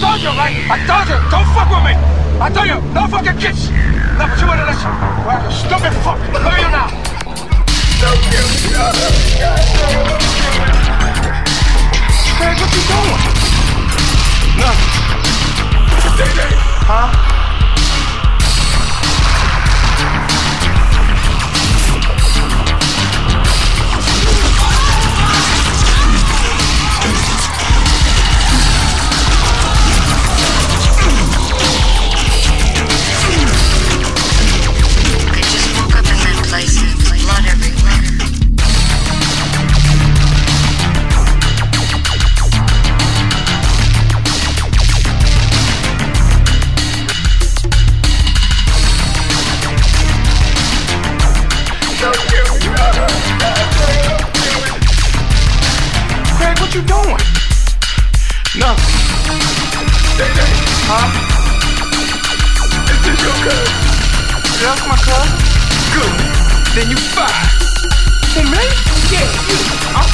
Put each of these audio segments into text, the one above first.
told you, right? I told you, don't fuck with me. I told you, no fucking kiss. No, but you wanna listen. Well, you stupid fuck. Look at you now. Hey, what you doing? Nothing. Huh? Nothing. Huh? Is this your? That's my cousin? Good. Then you fine. Who, me? Yeah, you. I'm.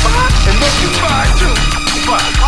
And look, you fine too. Gonna